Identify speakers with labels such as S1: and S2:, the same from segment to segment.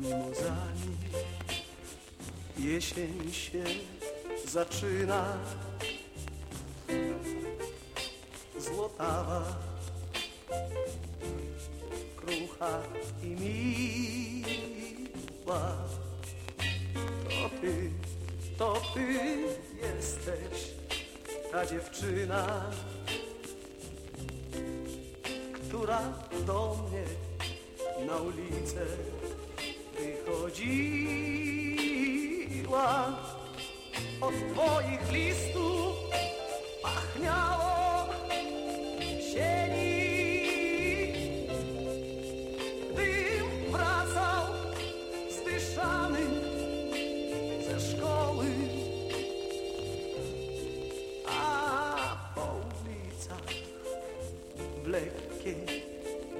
S1: mimozami. Jesień się zaczyna, złotawa, krucha i miła. To ty, to ty jesteś ta dziewczyna, która do mnie na ulicę wychodziła. Od twoich listów pachniało sieni. Gdym wracał zdyszany ze szkoły, a po ulicach w lekkiej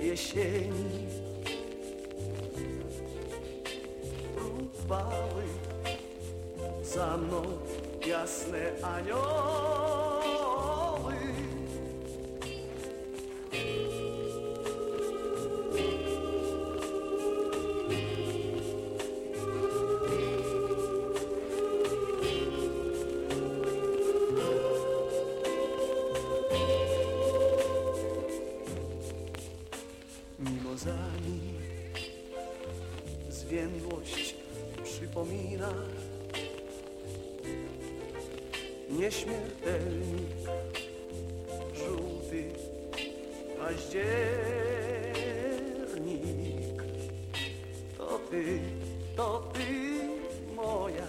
S1: jesieni баллы За мной ясные анелы Miłość przypomina Nieśmiertelnik żółty październik. To ty, to ty moja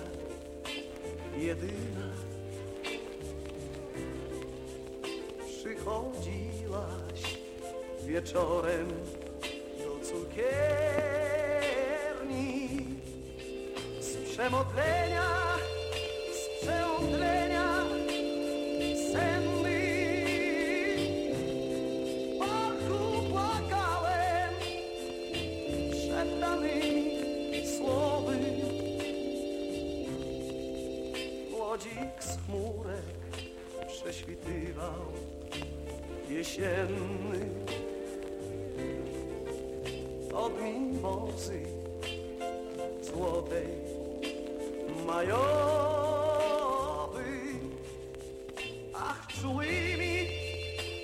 S1: jedyna. Przychodziłaś wieczorem do cukierni przemodlenia, z przeomdlenia senny. Parku płakałem szeptanymi słowy. Łodzik z chmurek prześwitywał jesienny od mimozy złotej majowy. Ach, czułymi,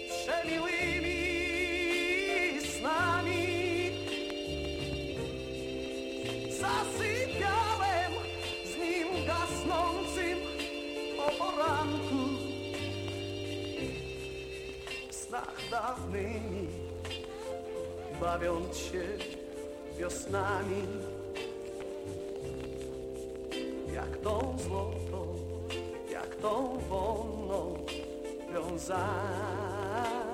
S1: przemiłymi snami zasypiałem z nim gasnącym o poranku w snach dawnymi bawiąc się wiosnami, jak tą złotą, jak tą wonną wiązać.